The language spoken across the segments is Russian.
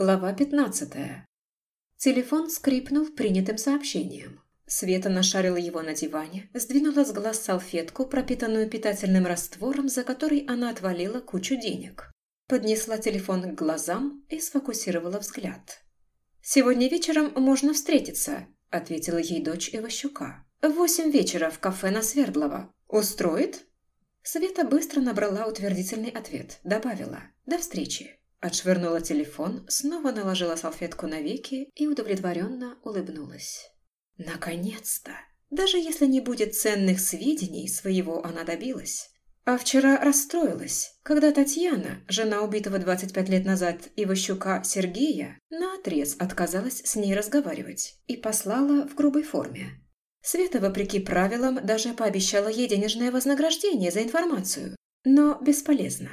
Глава 15. Телефон скрипнул принятым сообщением. Света нашарила его на диване, сдвинула с глаз салфетку, пропитанную питательным раствором, за который она отвалила кучу денег. Поднесла телефон к глазам и сфокусировала взгляд. «Сегодня вечером можно встретиться», – ответила ей дочь Иващука. «В восемь вечера в кафе на Свердлова. Устроит?» Света быстро набрала утвердительный ответ, добавила «До встречи». Отшвырнула телефон, снова наложила салфетку на веки и удовлетворенно улыбнулась. Наконец-то! Даже если не будет ценных сведений, своего она добилась. А вчера расстроилась, когда Татьяна, жена убитого 25 лет назад Иващука Сергея, наотрез отказалась с ней разговаривать и послала в грубой форме. Света, вопреки правилам, даже пообещала ей денежное вознаграждение за информацию. Но бесполезно.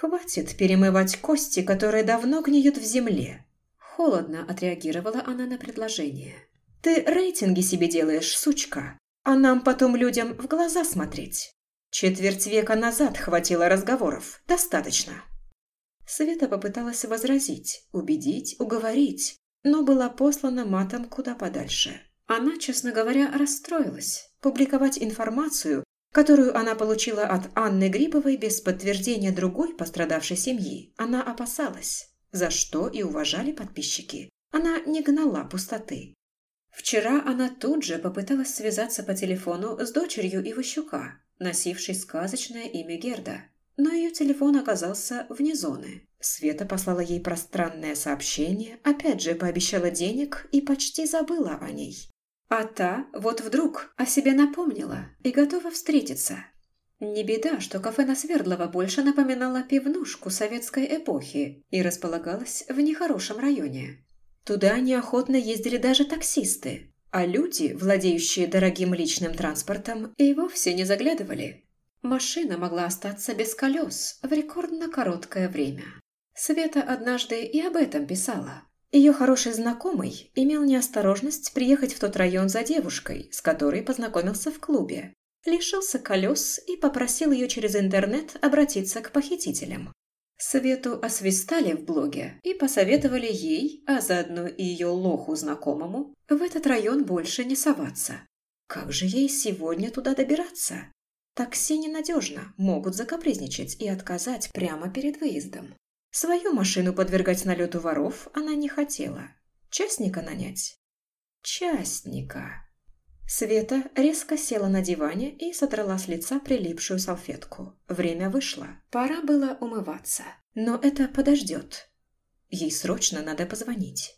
«Хватит перемывать кости, которые давно гниют в земле». Холодно отреагировала она на предложение. «Ты рейтинги себе делаешь, сучка, а нам потом людям в глаза смотреть. Четверть века назад хватило разговоров. Достаточно». Света попыталась возразить, убедить, уговорить, но была послана матом куда подальше. Она, честно говоря, расстроилась. Публиковать информацию, которую она получила от Анны Грибовой без подтверждения другой пострадавшей семьи, она опасалась, за что и уважали подписчики. Она не гнала пустоты. Вчера она тут же попыталась связаться по телефону с дочерью Иващука, носившей сказочное имя Герда. Но ее телефон оказался вне зоны. Света послала ей пространное сообщение, опять же пообещала денег и почти забыла о ней. А та вот вдруг о себе напомнила и готова встретиться. Не беда, что кафе на Свердлова больше напоминало пивнушку советской эпохи и располагалось в нехорошем районе. Туда неохотно ездили даже таксисты, а люди, владеющие дорогим личным транспортом, и вовсе не заглядывали. Машина могла остаться без колес в рекордно короткое время. Света однажды и об этом писала. Ее хороший знакомый имел неосторожность приехать в тот район за девушкой, с которой познакомился в клубе. Лишился колес и попросил ее через интернет обратиться к похитителям. Свету освистали в блоге и посоветовали ей, а заодно и ее лоху знакомому, в этот район больше не соваться. Как же ей сегодня туда добираться? Такси ненадежно, могут закапризничать и отказать прямо перед выездом. Свою машину подвергать налету воров она не хотела. Частника нанять? Частника. Света резко села на диване и содрала с лица прилипшую салфетку. Время вышло. Пора было умываться. Но это подождет. Ей срочно надо позвонить.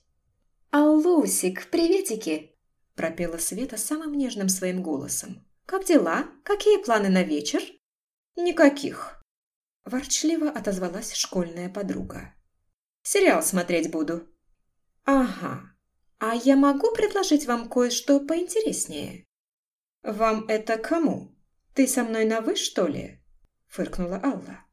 «Аллусик, приветики!» пропела Света самым нежным своим голосом. «Как дела? Какие планы на вечер?» «Никаких», Ворчливо отозвалась школьная подруга. «Сериал смотреть буду». «Ага. А я могу предложить вам кое-что поинтереснее?» «Вам это кому? Ты со мной на «вы», что ли?» Фыркнула Алла.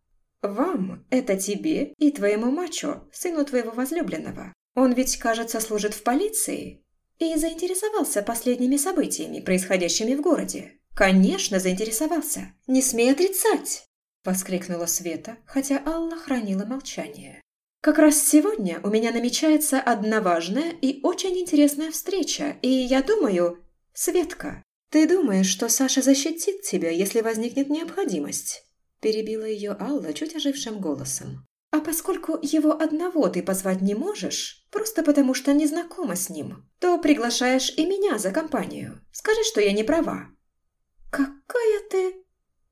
«Вам – это тебе и твоему мачо, сыну твоего возлюбленного. Он ведь, кажется, служит в полиции и заинтересовался последними событиями, происходящими в городе. Конечно, заинтересовался. Не смей отрицать!» Воскликнула Света, хотя Алла хранила молчание. «Как раз сегодня у меня намечается одна важная и очень интересная встреча, и я думаю... Светка, ты думаешь, что Саша защитит тебя, если возникнет необходимость?» Перебила ее Алла чуть ожившим голосом. «А поскольку его одного ты позвать не можешь, просто потому что не знакома с ним, то приглашаешь и меня за компанию. Скажи, что я не права». «Какая ты...»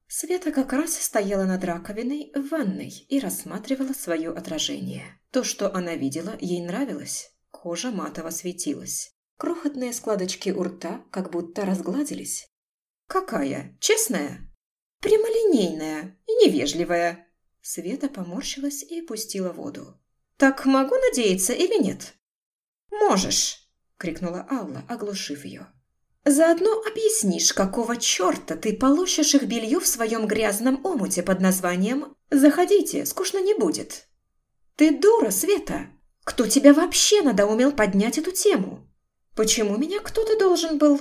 Света как раз стояла над раковиной в ванной и рассматривала свое отражение. То, что она видела, ей нравилось. Кожа матово светилась. Крохотные складочки у рта как будто разгладились. «Какая? Честная?» «Прямолинейная и невежливая». Света поморщилась и пустила воду. «Так могу надеяться или нет?» «Можешь!» – крикнула Алла, оглушив ее. Заодно объяснишь, какого черта ты полощешь их белье в своем грязном омуте под названием «Заходите, скучно не будет». Ты дура, Света! Кто тебя вообще надоумел поднять эту тему? Почему меня кто-то должен был?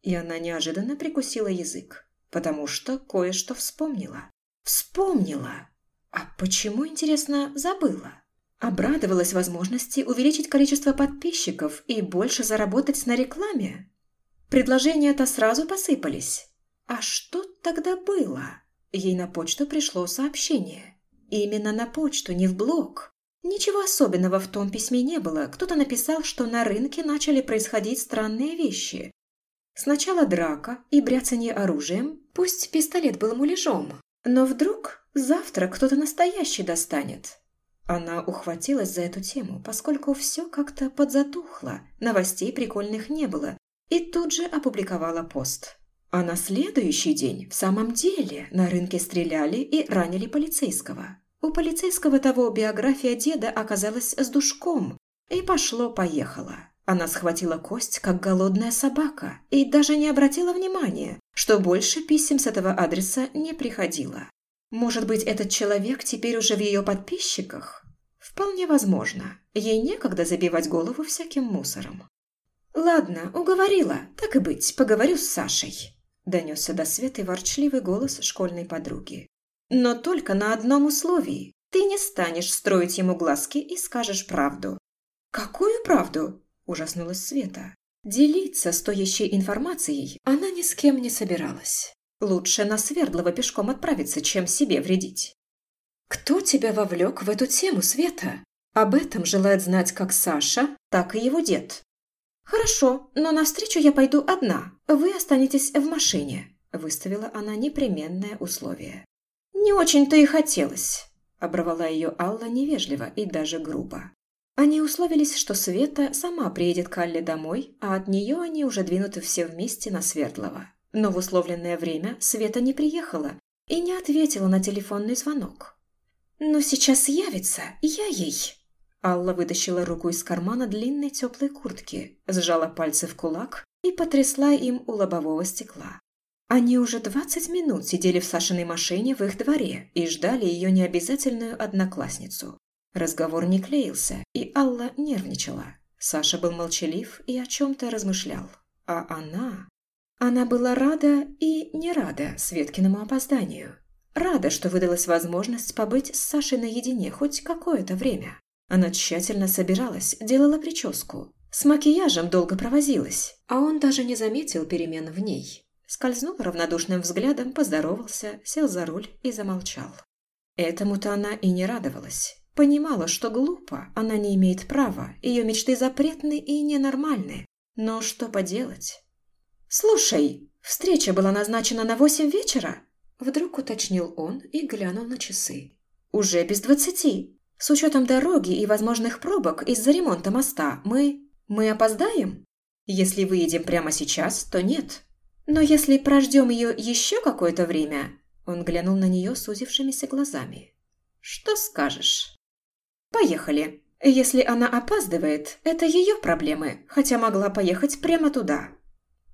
И она неожиданно прикусила язык, потому что кое-что вспомнила. Вспомнила! А почему, интересно, забыла? Обрадовалась возможности увеличить количество подписчиков и больше заработать на рекламе. Предложения-то сразу посыпались. А что тогда было? Ей на почту пришло сообщение. Именно на почту, не в блог. Ничего особенного в том письме не было. Кто-то написал, что на рынке начали происходить странные вещи. Сначала драка и бряцание оружием, пусть пистолет был муляжом. Но вдруг завтра кто-то настоящий достанет. Она ухватилась за эту тему, поскольку все как-то подзатухло, новостей прикольных не было, и тут же опубликовала пост. А на следующий день в самом деле на рынке стреляли и ранили полицейского. У полицейского того биография деда оказалась с душком, и пошло-поехало. Она схватила кость, как голодная собака, и даже не обратила внимания, что больше писем с этого адреса не приходило. Может быть, этот человек теперь уже в ее подписчиках? Вполне возможно. Ей некогда забивать голову всяким мусором. «Ладно, уговорила. Так и быть, поговорю с Сашей». Донесся до Светы ворчливый голос школьной подруги. «Но только на одном условии. Ты не станешь строить ему глазки и скажешь правду». «Какую правду?» – ужаснулась Света. Делиться стоящей информацией она ни с кем не собиралась. Лучше на Свердлова пешком отправиться, чем себе вредить. «Кто тебя вовлек в эту тему, Света?» Об этом желает знать как Саша, так и его дед. «Хорошо, но навстречу я пойду одна. Вы останетесь в машине», – выставила она непременное условие. «Не очень-то и хотелось», – оборвала ее Алла невежливо и даже грубо. Они условились, что Света сама приедет к Алле домой, а от нее они уже двинуты все вместе на Свердлова. Но в условленное время Света не приехала и не ответила на телефонный звонок. «Но сейчас явится, я ей», Алла вытащила руку из кармана длинной теплой куртки, сжала пальцы в кулак и потрясла им у лобового стекла. Они уже двадцать минут сидели в Сашиной машине в их дворе и ждали ее необязательную одноклассницу. Разговор не клеился, и Алла нервничала. Саша был молчалив и о чем-то размышлял. А она... Она была рада и не рада Светкиному опозданию. Рада, что выдалась возможность побыть с Сашей наедине хоть какое-то время. Она тщательно собиралась, делала прическу. С макияжем долго провозилась, а он даже не заметил перемен в ней. Скользнул равнодушным взглядом, поздоровался, сел за руль и замолчал. Этому-то она и не радовалась. Понимала, что глупо, она не имеет права, ее мечты запретны и ненормальны. Но что поделать? «Слушай, встреча была назначена на восемь вечера?» Вдруг уточнил он и глянул на часы. «Уже без двадцати. С учетом дороги и возможных пробок из-за ремонта моста мы... мы опоздаем? Если выедем прямо сейчас, то нет. Но если прождем ее еще какое-то время...» Он глянул на нее сузившимися глазами. «Что скажешь?» «Поехали. Если она опаздывает, это ее проблемы, хотя могла поехать прямо туда».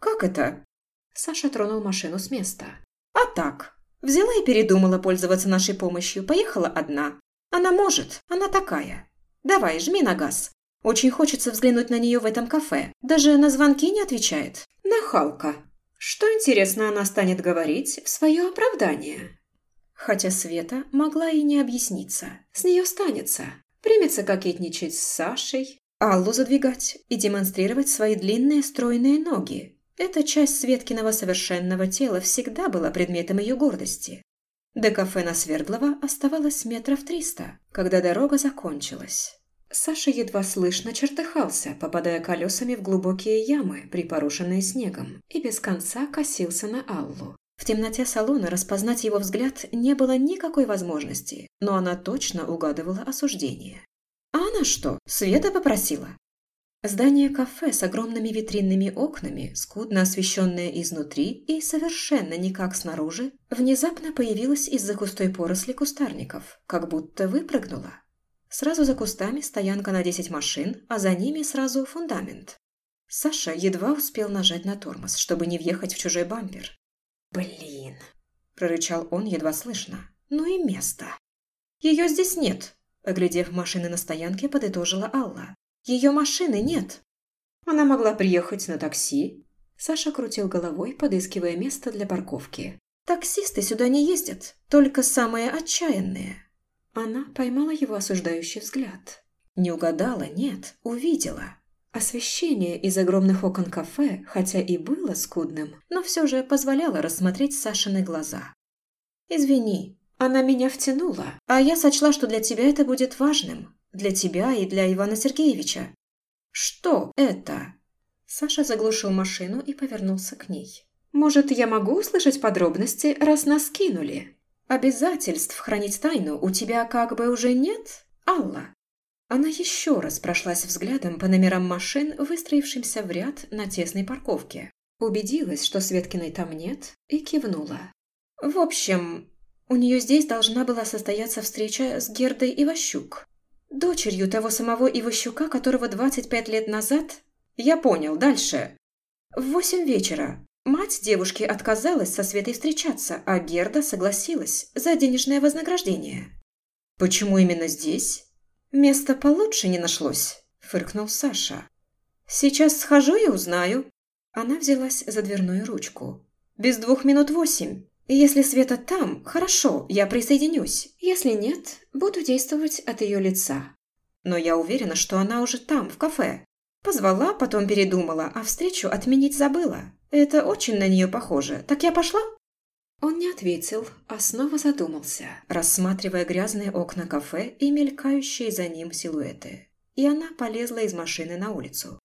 «Как это?» Саша тронул машину с места. «А так. Взяла и передумала пользоваться нашей помощью, поехала одна. Она может, она такая. Давай, жми на газ. Очень хочется взглянуть на нее в этом кафе. Даже на звонки не отвечает. Нахалка. Что, интересно, она станет говорить в свое оправдание? Хотя Света могла и не объясниться. С нее станется. Примется кокетничать с Сашей, Аллу задвигать и демонстрировать свои длинные стройные ноги. Эта часть Светкиного совершенного тела всегда была предметом ее гордости. До кафе на Свердлова оставалось метров триста, когда дорога закончилась. Саша едва слышно чертыхался, попадая колесами в глубокие ямы, припорошенные снегом, и без конца косился на Аллу. В темноте салона распознать его взгляд не было никакой возможности, но она точно угадывала осуждение. А она что, Света попросила? Здание кафе с огромными витринными окнами, скудно освещенное изнутри и совершенно никак снаружи, внезапно появилось из-за густой поросли кустарников, как будто выпрыгнуло. Сразу за кустами стоянка на 10 машин, а за ними сразу фундамент. Саша едва успел нажать на тормоз, чтобы не въехать в чужой бампер. «Блин!» – прорычал он едва слышно. «Ну и место!» «Ее здесь нет!» – оглядев машины на стоянке, подытожила Алла. Ее машины нет. Она могла приехать на такси. Саша крутил головой, подыскивая место для парковки. Таксисты сюда не ездят, только самые отчаянные. Она поймала его осуждающий взгляд. Не угадала, нет, увидела. Освещение из огромных окон кафе, хотя и было скудным, но все же позволяло рассмотреть Сашины глаза. «Извини, она меня втянула, а я сочла, что для тебя это будет важным. Для тебя и для Ивана Сергеевича. Что это?» Саша заглушил машину и повернулся к ней. «Может, я могу услышать подробности, раз нас кинули? Обязательств хранить тайну у тебя как бы уже нет, Алла?» Она еще раз прошлась взглядом по номерам машин, выстроившимся в ряд на тесной парковке. Убедилась, что Светкиной там нет, и кивнула. «В общем, у нее здесь должна была состояться встреча с Гердой Иващук, дочерью того самого Иващука, которого 25 лет назад... Я понял, дальше. В восемь вечера мать девушки отказалась со Светой встречаться, а Герда согласилась за денежное вознаграждение. Почему именно здесь? «Места получше не нашлось», – фыркнул Саша. «Сейчас схожу и узнаю». Она взялась за дверную ручку. «Без двух минут восемь. Если Света там, хорошо, я присоединюсь. Если нет, буду действовать от ее лица. Но я уверена, что она уже там, в кафе. Позвала, потом передумала, а встречу отменить забыла. Это очень на нее похоже. Так я пошла?» Он не ответил, а снова задумался, рассматривая грязные окна кафе и мелькающие за ним силуэты. И она полезла из машины на улицу.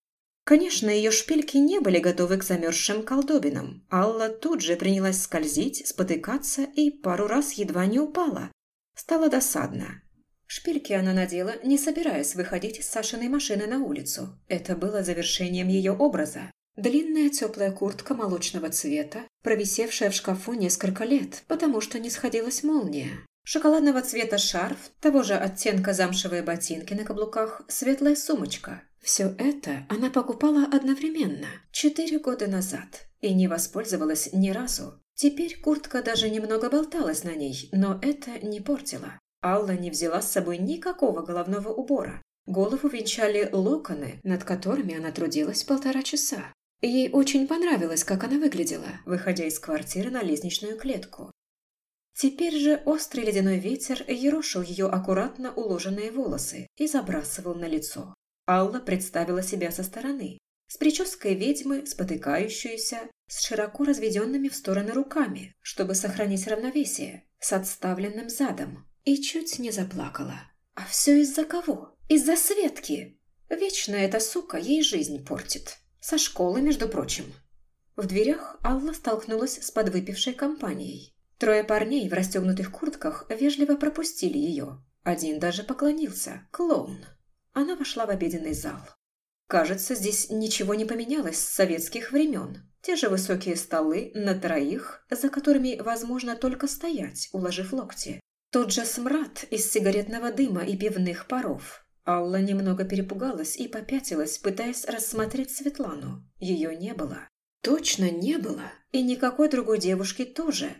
Конечно, ее шпильки не были готовы к замерзшим колдобинам. Алла тут же принялась скользить, спотыкаться и пару раз едва не упала. Стало досадно. Шпильки она надела, не собираясь выходить из Сашиной машины на улицу. Это было завершением ее образа. Длинная теплая куртка молочного цвета, провисевшая в шкафу несколько лет, потому что не сходилась молния. Шоколадного цвета шарф, того же оттенка замшевые ботинки на каблуках, светлая сумочка. Все это она покупала одновременно, четыре года назад, и не воспользовалась ни разу. Теперь куртка даже немного болталась на ней, но это не портило. Алла не взяла с собой никакого головного убора. Голову венчали локоны, над которыми она трудилась полтора часа. Ей очень понравилось, как она выглядела, выходя из квартиры на лестничную клетку. Теперь же острый ледяной ветер ерошил ее аккуратно уложенные волосы и забрасывал на лицо. Алла представила себя со стороны, с прической ведьмы, спотыкающуюся, с широко разведенными в стороны руками, чтобы сохранить равновесие, с отставленным задом, и чуть не заплакала. А все из-за кого? Из-за Светки! Вечно эта сука ей жизнь портит. Со школы, между прочим. В дверях Алла столкнулась с подвыпившей компанией. Трое парней в расстегнутых куртках вежливо пропустили ее. Один даже поклонился. Клоун. Она вошла в обеденный зал. Кажется, здесь ничего не поменялось с советских времен. Те же высокие столы на троих, за которыми возможно только стоять, уложив локти. Тот же смрад из сигаретного дыма и пивных паров. Алла немного перепугалась и попятилась, пытаясь рассмотреть Светлану. Ее не было. Точно не было. И никакой другой девушки тоже.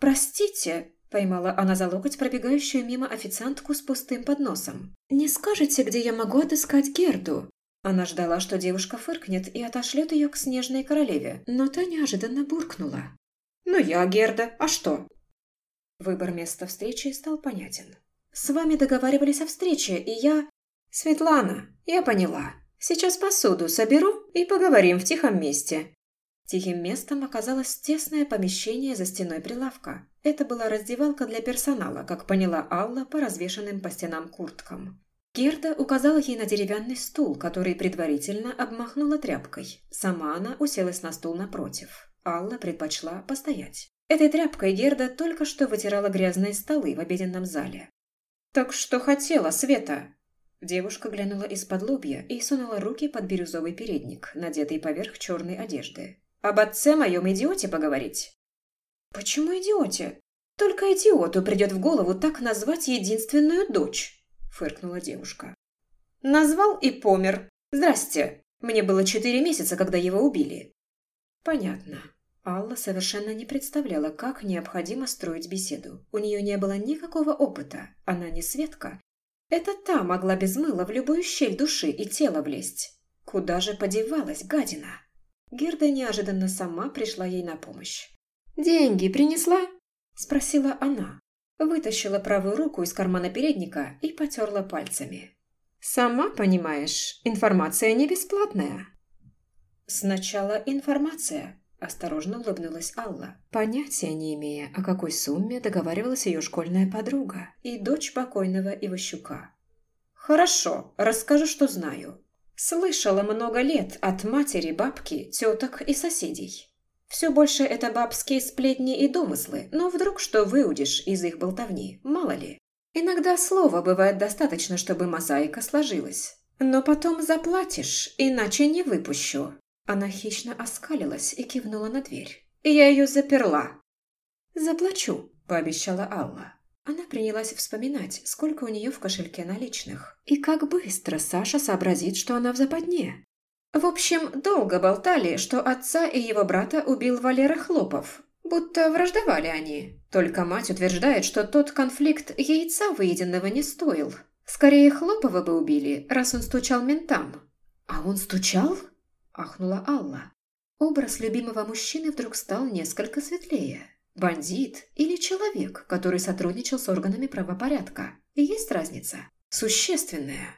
«Простите», – поймала она за локоть пробегающую мимо официантку с пустым подносом. «Не скажете, где я могу отыскать Герду?» Она ждала, что девушка фыркнет и отошлет ее к снежной королеве, но та неожиданно буркнула. «Ну я Герда, а что?» Выбор места встречи стал понятен. С вами договаривались о встрече, и я...» «Светлана, я поняла. Сейчас посуду соберу и поговорим в тихом месте». Тихим местом оказалось тесное помещение за стеной прилавка. Это была раздевалка для персонала, как поняла Алла по развешанным по стенам курткам. Герда указала ей на деревянный стул, который предварительно обмахнула тряпкой. Сама она уселась на стул напротив. Алла предпочла постоять. Этой тряпкой Герда только что вытирала грязные столы в обеденном зале. «Так что хотела, Света?» Девушка глянула из-под лобья и сунула руки под бирюзовый передник, надетый поверх черной одежды. «Об отце моем идиоте поговорить?» «Почему идиоте? Только идиоту придет в голову так назвать единственную дочь», — фыркнула девушка. «Назвал и помер. Здрасте. Мне было четыре месяца, когда его убили». «Понятно. Алла совершенно не представляла, как необходимо строить беседу. У нее не было никакого опыта, она не Светка. Это та могла без мыла в любую щель души и тела влезть. Куда же подевалась гадина? Герда неожиданно сама пришла ей на помощь. «Деньги принесла?» – спросила она. Вытащила правую руку из кармана передника и потерла пальцами. «Сама понимаешь, информация не бесплатная». «Сначала информация», – осторожно улыбнулась Алла, понятия не имея, о какой сумме договаривалась ее школьная подруга и дочь покойного Иващука. «Хорошо, расскажу, что знаю. Слышала много лет от матери, бабки, теток и соседей. Все больше это бабские сплетни и домыслы, но вдруг что выудишь из их болтовни, мало ли. Иногда слова бывает достаточно, чтобы мозаика сложилась. Но потом заплатишь, иначе не выпущу. Она хищно оскалилась и кивнула на дверь. Я ее заперла. «Заплачу», – пообещала Алла. Она принялась вспоминать, сколько у нее в кошельке наличных. И как быстро Саша сообразит, что она в западне. В общем, долго болтали, что отца и его брата убил Валера Хлопов. Будто враждовали они. Только мать утверждает, что тот конфликт яйца выеденного не стоил. Скорее, Хлопова бы убили, раз он стучал ментам. «А он стучал?» – ахнула Алла. Образ любимого мужчины вдруг стал несколько светлее. Бандит или человек, который сотрудничал с органами правопорядка. Есть разница? Существенная.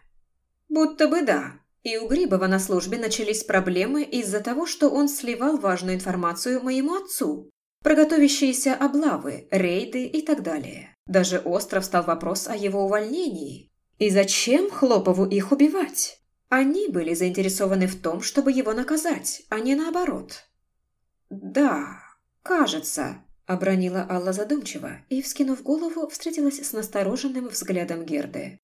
Будто бы да. И у Грибова на службе начались проблемы из-за того, что он сливал важную информацию моему отцу про готовящиеся облавы, рейды и так далее. Даже остров стал вопрос о его увольнении. И зачем Хлопову их убивать? Они были заинтересованы в том, чтобы его наказать, а не наоборот. «Да, кажется», – обронила Алла задумчиво и, вскинув голову, встретилась с настороженным взглядом Герды.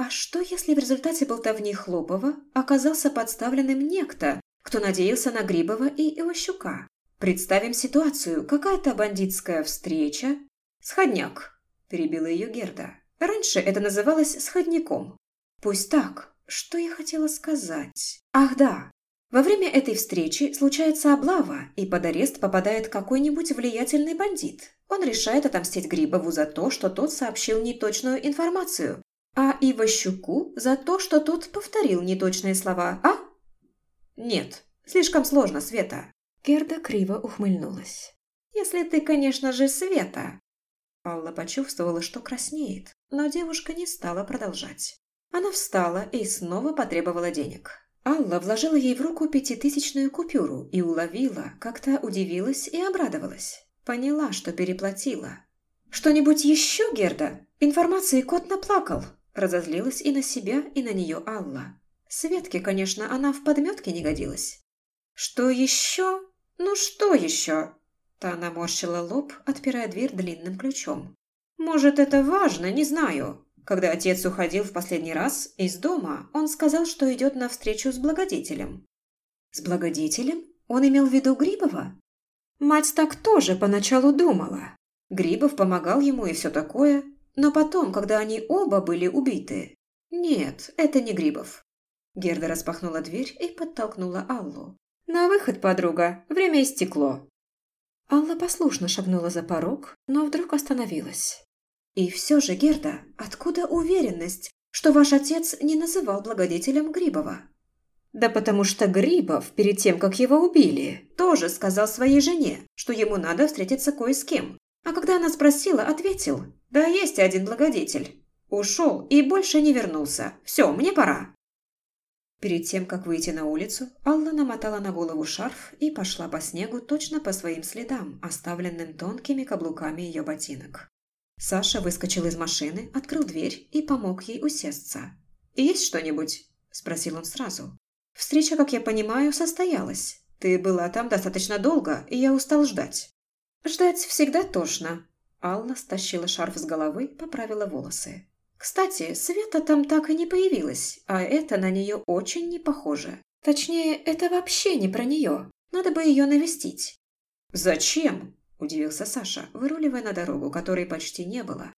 А что, если в результате болтовни Хлопова оказался подставленным некто, кто надеялся на Грибова и Иващука? Представим ситуацию. Какая-то бандитская встреча. «Сходняк», – перебила ее Герда. «Раньше это называлось сходняком». «Пусть так. Что я хотела сказать?» «Ах да. Во время этой встречи случается облава, и под арест попадает какой-нибудь влиятельный бандит. Он решает отомстить Грибову за то, что тот сообщил неточную информацию, а Иващуку за то, что тот повторил неточные слова, а? Нет, слишком сложно, Света. Герда криво ухмыльнулась. Если ты, конечно же, Света. Алла почувствовала, что краснеет, но девушка не стала продолжать. Она встала и снова потребовала денег. Алла вложила ей в руку пятитысячную купюру и уловила, как-то удивилась и обрадовалась. Поняла, что переплатила. «Что-нибудь еще, Герда? Информации кот наплакал». Разозлилась и на себя, и на нее Алла. Светке, конечно, она в подметке не годилась. «Что еще? Ну что еще?» Та наморщила лоб, отпирая дверь длинным ключом. «Может, это важно, не знаю. Когда отец уходил в последний раз из дома, он сказал, что идет на встречу с благодетелем». «С благодетелем? Он имел в виду Грибова?» Мать так тоже поначалу думала. Грибов помогал ему и все такое, но потом, когда они оба были убиты... Нет, это не Грибов. Герда распахнула дверь и подтолкнула Аллу. «На выход, подруга, время истекло». Алла послушно шагнула за порог, но вдруг остановилась. «И все же, Герда, откуда уверенность, что ваш отец не называл благодетелем Грибова?» «Да потому что Грибов, перед тем, как его убили, тоже сказал своей жене, что ему надо встретиться кое с кем. А когда она спросила, ответил, да есть один благодетель. Ушел и больше не вернулся. Все, мне пора. Перед тем, как выйти на улицу, Алла намотала на голову шарф и пошла по снегу точно по своим следам, оставленным тонкими каблуками ее ботинок. Саша выскочил из машины, открыл дверь и помог ей усесться. «Есть что-нибудь?» – спросил он сразу. «Встреча, как я понимаю, состоялась. Ты была там достаточно долго, и я устал ждать». «Ждать всегда тошно», Алла стащила шарф с головы, поправила волосы. Кстати, Света там так и не появилась, а это на нее очень не похоже. Точнее, это вообще не про нее. Надо бы ее навестить. «Зачем?» – удивился Саша, выруливая на дорогу, которой почти не было.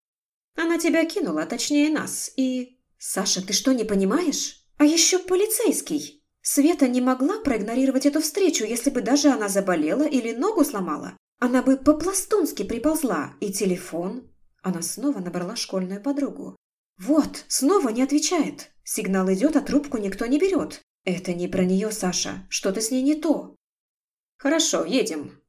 «Она тебя кинула, точнее нас, и...» «Саша, ты что, не понимаешь? А еще полицейский!» Света не могла проигнорировать эту встречу, если бы даже она заболела или ногу сломала. Она бы по-пластунски приползла. И телефон. Она снова набрала школьную подругу. «Вот, снова не отвечает. Сигнал идет, а трубку никто не берет. Это не про нее, Саша. Что-то с ней не то». «Хорошо, едем».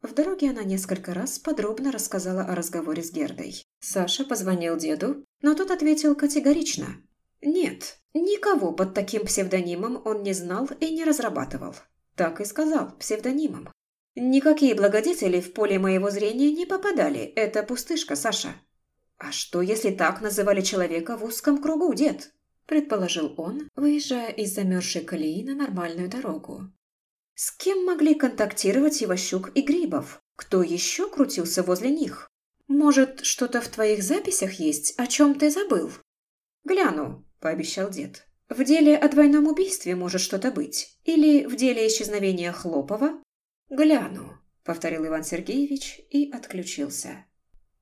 В дороге она несколько раз подробно рассказала о разговоре с Гердой. Саша позвонил деду, но тот ответил категорично. Нет, никого под таким псевдонимом он не знал и не разрабатывал. Так и сказал, псевдонимом. Никакие благодетели в поле моего зрения не попадали, это пустышка, Саша. А что, если так называли человека в узком кругу, дед? Предположил он, выезжая из замерзшей колеи на нормальную дорогу. С кем могли контактировать Иващук и Грибов? Кто еще крутился возле них? Может, что-то в твоих записях есть, о чем ты забыл? Гляну, пообещал дед. В деле о двойном убийстве может что-то быть. Или в деле исчезновения Хлопова? Гляну, повторил Иван Сергеевич и отключился.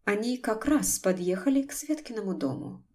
Они как раз подъехали к Светкиному дому.